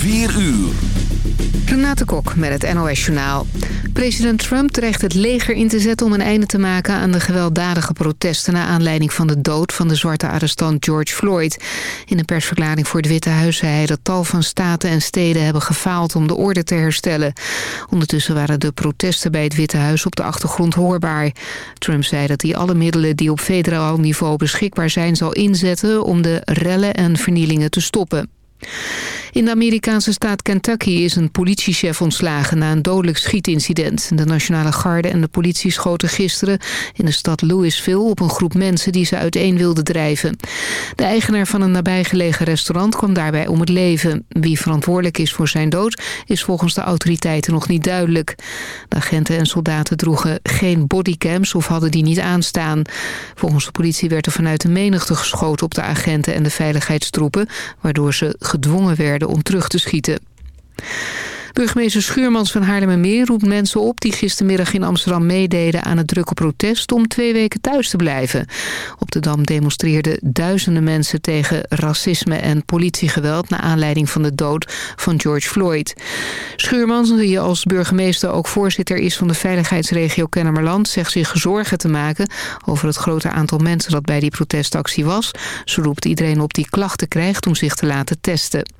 4 uur. Renate Kok met het NOS Journaal. President Trump dreigt het leger in te zetten om een einde te maken aan de gewelddadige protesten... na aanleiding van de dood van de zwarte arrestant George Floyd. In een persverklaring voor het Witte Huis zei hij dat tal van staten en steden hebben gefaald om de orde te herstellen. Ondertussen waren de protesten bij het Witte Huis op de achtergrond hoorbaar. Trump zei dat hij alle middelen die op federaal niveau beschikbaar zijn zal inzetten om de rellen en vernielingen te stoppen. In de Amerikaanse staat Kentucky is een politiechef ontslagen na een dodelijk schietincident. De Nationale Garde en de politie schoten gisteren in de stad Louisville op een groep mensen die ze uiteen wilden drijven. De eigenaar van een nabijgelegen restaurant kwam daarbij om het leven. Wie verantwoordelijk is voor zijn dood is volgens de autoriteiten nog niet duidelijk. De agenten en soldaten droegen geen bodycams of hadden die niet aanstaan. Volgens de politie werd er vanuit de menigte geschoten op de agenten en de veiligheidstroepen, waardoor ze gedwongen werden om terug te schieten. Burgemeester Schuurmans van Haarlemmermeer roept mensen op... die gistermiddag in Amsterdam meededen aan het drukke protest... om twee weken thuis te blijven. Op de Dam demonstreerden duizenden mensen tegen racisme en politiegeweld... naar aanleiding van de dood van George Floyd. Schuurmans, die als burgemeester ook voorzitter is... van de veiligheidsregio Kennemerland... zegt zich zorgen te maken over het grote aantal mensen... dat bij die protestactie was. Ze roept iedereen op die klachten krijgt om zich te laten testen.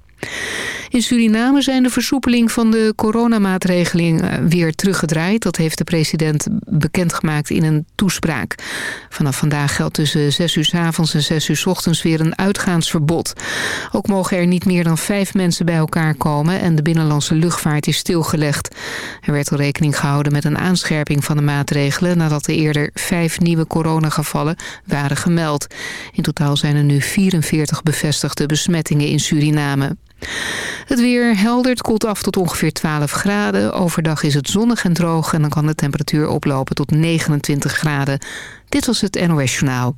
In Suriname zijn de versoepeling van de coronamaatregeling eh, weer teruggedraaid. Dat heeft de president bekendgemaakt in een toespraak. Vanaf vandaag geldt tussen 6 uur s avonds en 6 uur s ochtends weer een uitgaansverbod. Ook mogen er niet meer dan vijf mensen bij elkaar komen en de binnenlandse luchtvaart is stilgelegd. Er werd al rekening gehouden met een aanscherping van de maatregelen nadat er eerder vijf nieuwe coronagevallen waren gemeld. In totaal zijn er nu 44 bevestigde besmettingen in Suriname. Het weer heldert, koelt af tot ongeveer 12 graden. Overdag is het zonnig en droog en dan kan de temperatuur oplopen tot 29 graden. Dit was het NOS Journaal.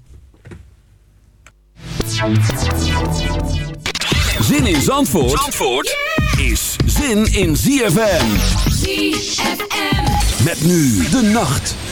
Zin in Zandvoort, Zandvoort is zin in ZFM. ZFM. Met nu de nacht.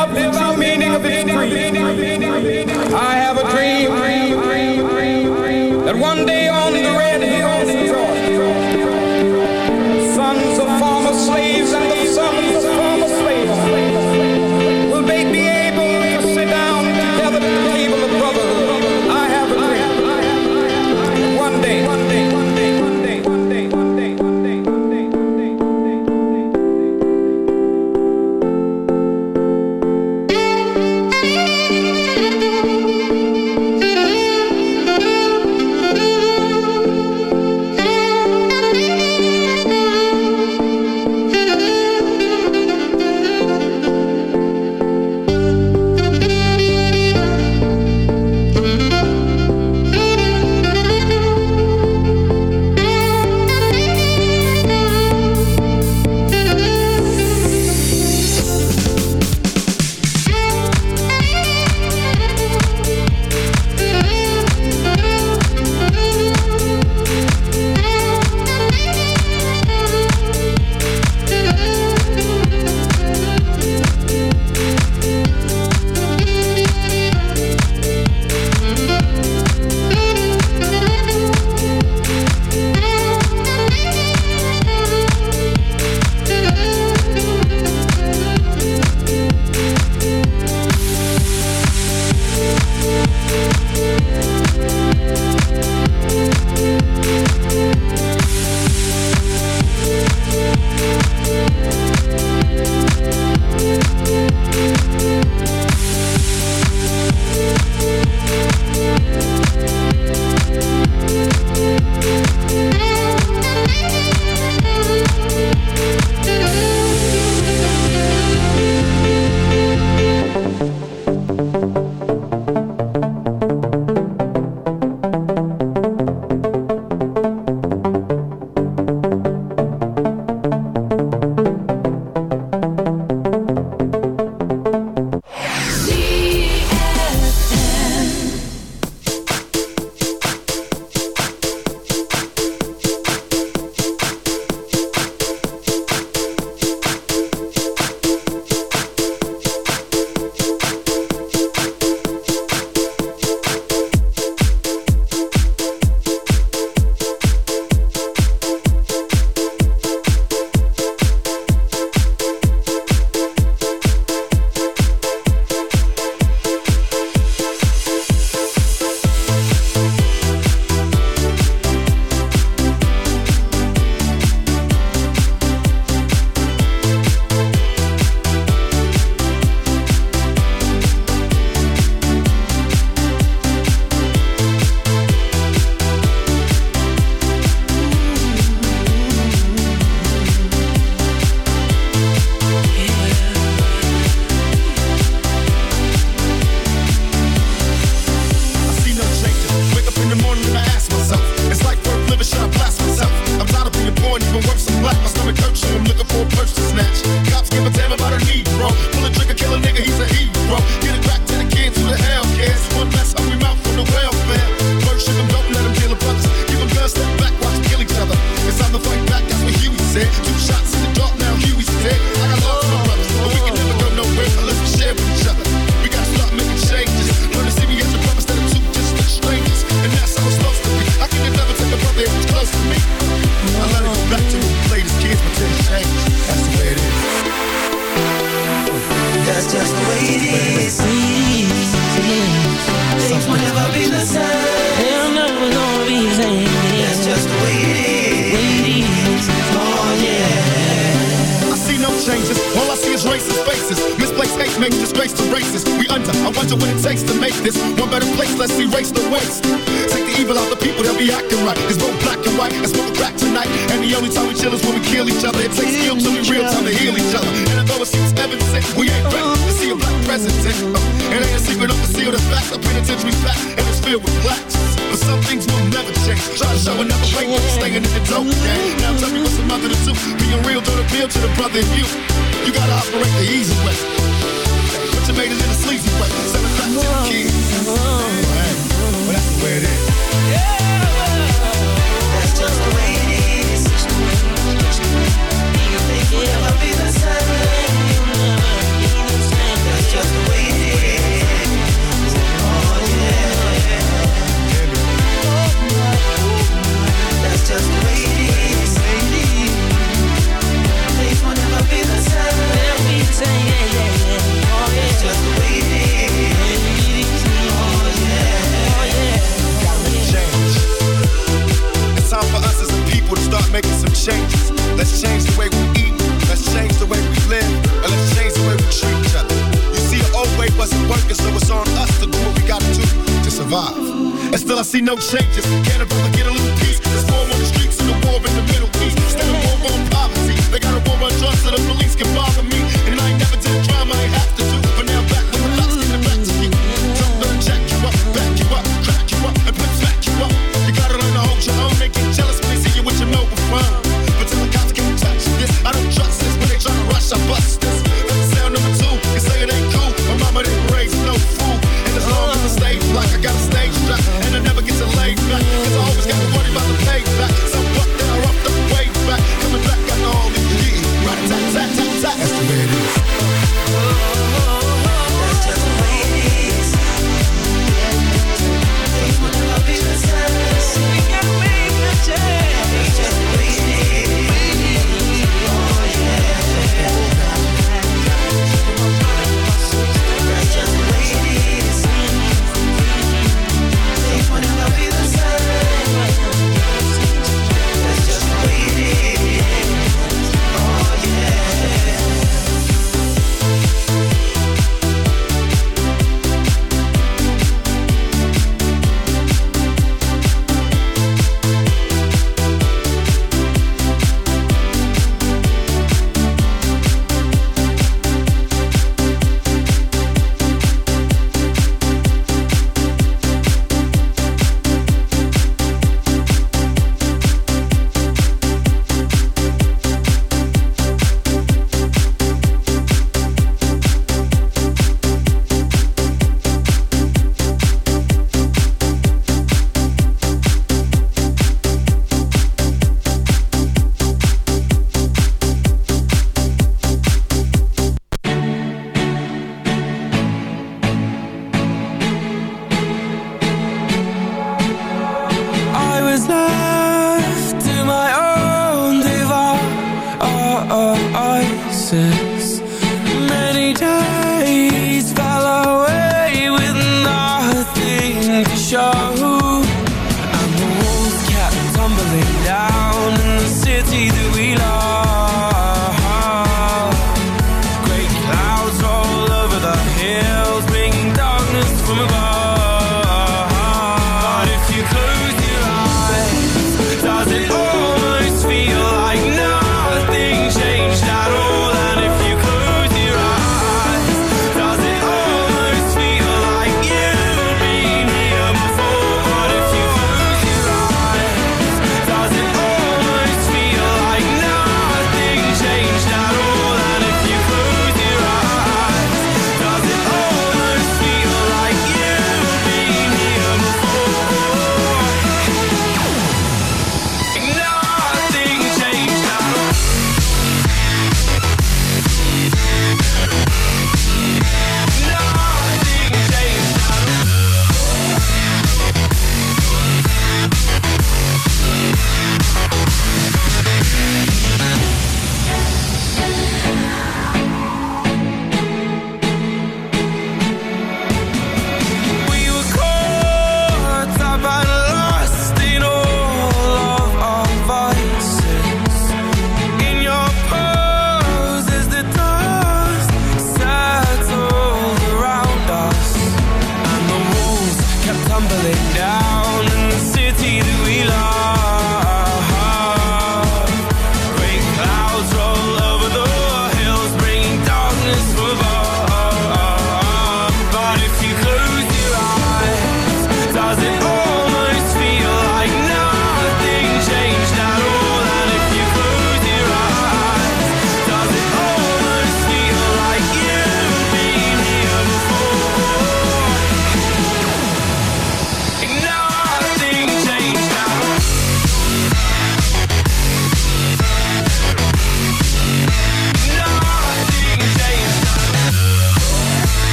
I see no changes. Can Cannibal to get a little peace. There's war on the streets and the war in the Middle East. Still a war on poverty. They got a war on drugs so the police can bother me.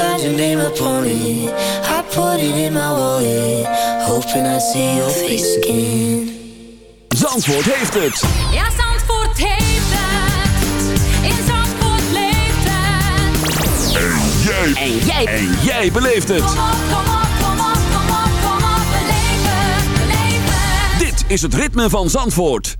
signed your name up it. I put it in my wallet, hoping I see your face again. Zandvoort heeft het. Ja, Zandvoort heeft het. In Zandvoort leeft het. En jij. En jij. En jij beleeft het. Kom op, kom op, kom op, kom op, kom op. Beleven, beleven. Dit is het ritme van Zandvoort.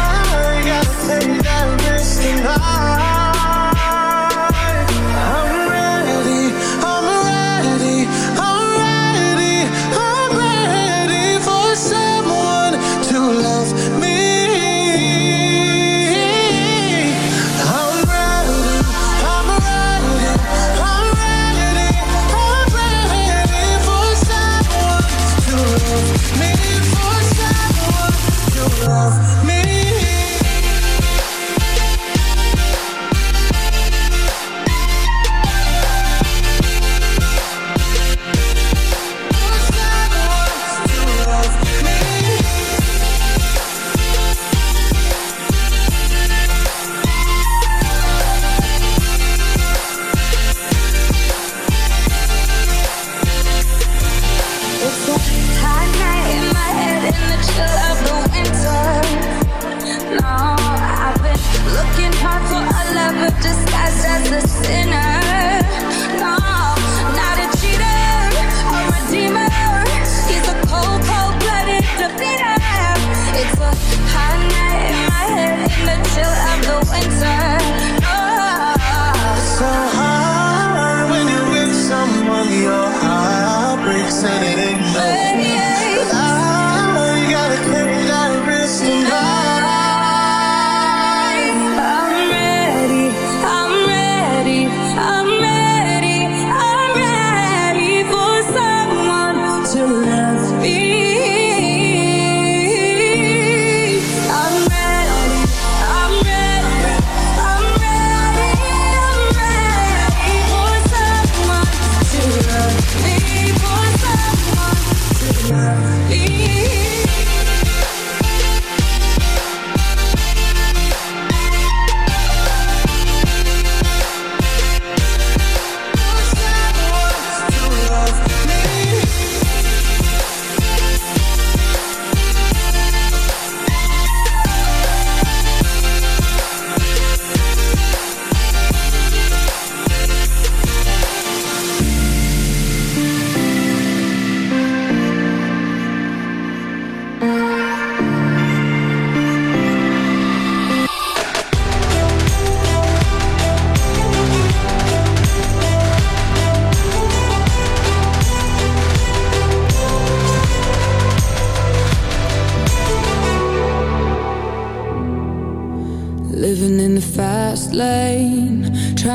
say that this tonight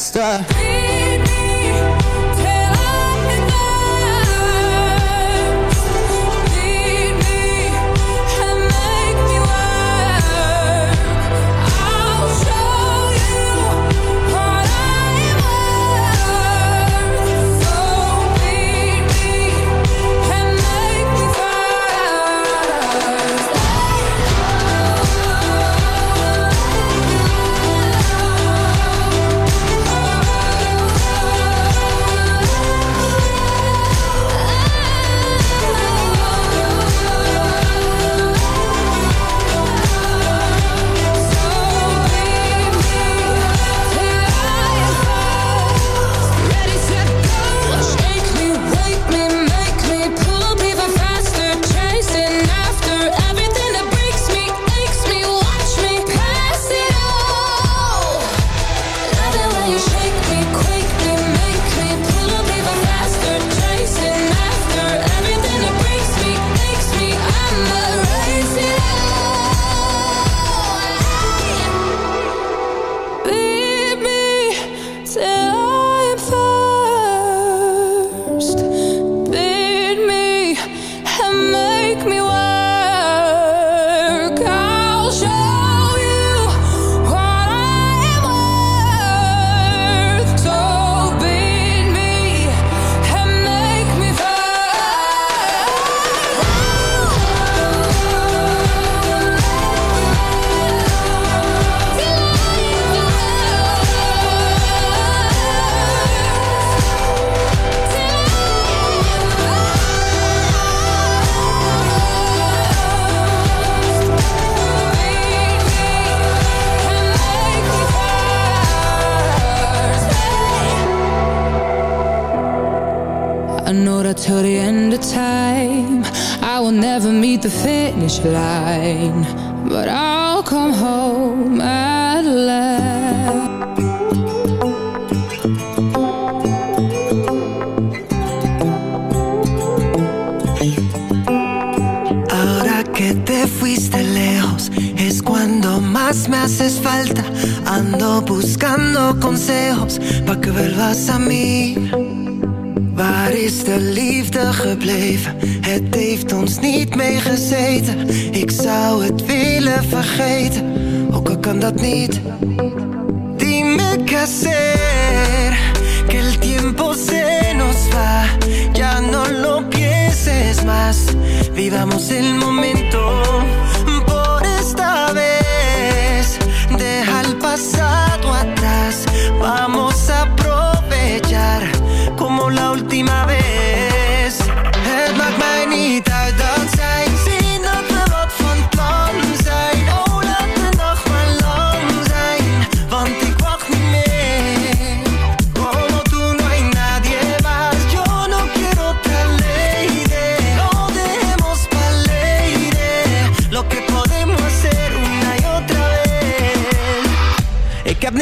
faster.